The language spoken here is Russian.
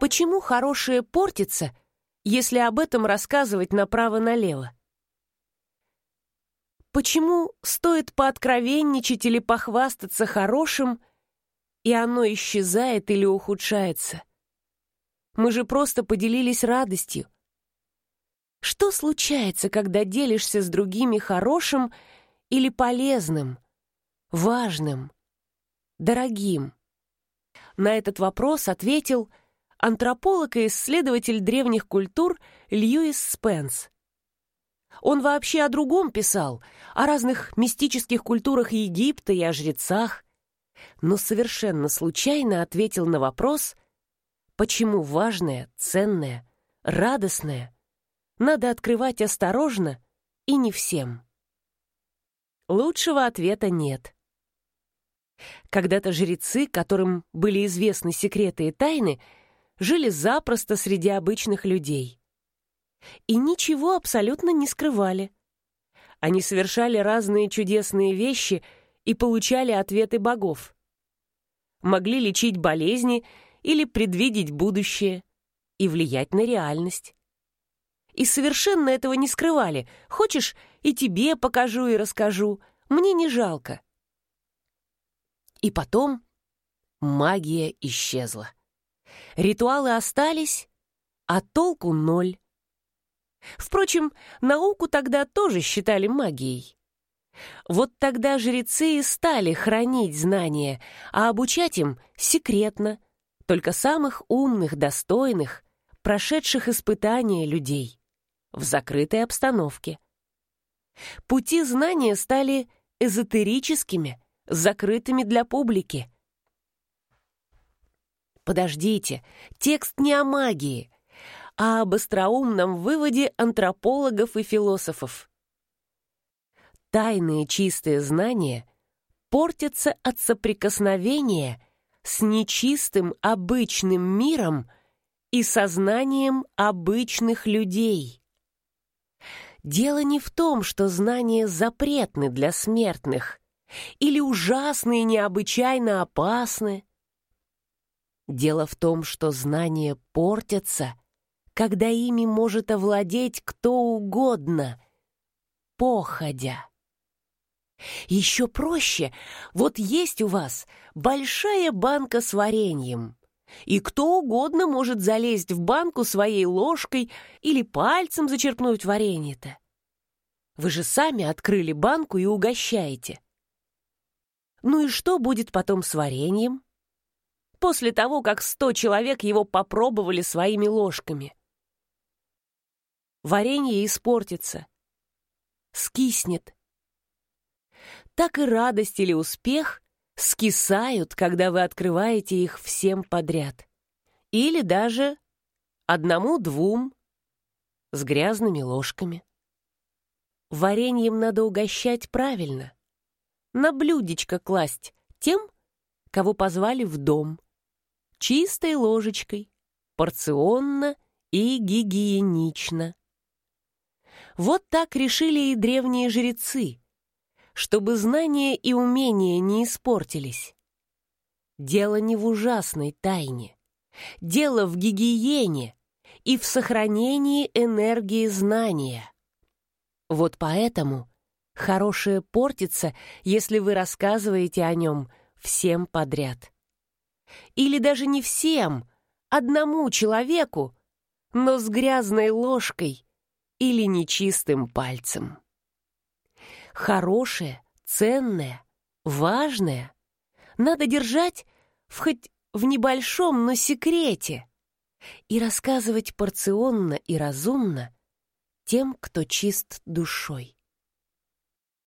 Почему хорошее портится, если об этом рассказывать направо-налево? Почему стоит пооткровенничать или похвастаться хорошим, и оно исчезает или ухудшается? Мы же просто поделились радостью. Что случается, когда делишься с другими хорошим или полезным, важным, дорогим? На этот вопрос ответил антрополог и исследователь древних культур Льюис Спенс. Он вообще о другом писал, о разных мистических культурах Египта и о жрецах, но совершенно случайно ответил на вопрос, почему важное, ценное, радостное надо открывать осторожно и не всем. Лучшего ответа нет. Когда-то жрецы, которым были известны секреты и тайны, жили запросто среди обычных людей. И ничего абсолютно не скрывали. Они совершали разные чудесные вещи и получали ответы богов. Могли лечить болезни или предвидеть будущее и влиять на реальность. И совершенно этого не скрывали. Хочешь, и тебе покажу и расскажу. Мне не жалко. И потом магия исчезла. Ритуалы остались, а толку ноль. Впрочем, науку тогда тоже считали магией. Вот тогда жрецы и стали хранить знания, а обучать им секретно, только самых умных, достойных, прошедших испытания людей, в закрытой обстановке. Пути знания стали эзотерическими, закрытыми для публики. Подождите, текст не о магии, а об остроумном выводе антропологов и философов. Тайные чистые знания портятся от соприкосновения с нечистым обычным миром и сознанием обычных людей. Дело не в том, что знания запретны для смертных или ужасны и необычайно опасны. Дело в том, что знания портятся, когда ими может овладеть кто угодно, походя. Еще проще, вот есть у вас большая банка с вареньем, и кто угодно может залезть в банку своей ложкой или пальцем зачерпнуть варенье-то. Вы же сами открыли банку и угощаете. Ну и что будет потом с вареньем? После того, как сто человек его попробовали своими ложками. Варенье испортится, скиснет. Так и радость или успех скисают, когда вы открываете их всем подряд. Или даже одному-двум с грязными ложками. Вареньем надо угощать правильно. На блюдечко класть тем, кого позвали в дом. Чистой ложечкой, порционно и гигиенично. Вот так решили и древние жрецы, чтобы знания и умения не испортились. Дело не в ужасной тайне. Дело в гигиене и в сохранении энергии знания. Вот поэтому хорошее портится, если вы рассказываете о нем всем подряд. Или даже не всем, одному человеку, но с грязной ложкой или нечистым пальцем. Хорошее, ценное, важное надо держать в хоть в небольшом, но секрете и рассказывать порционно и разумно тем, кто чист душой.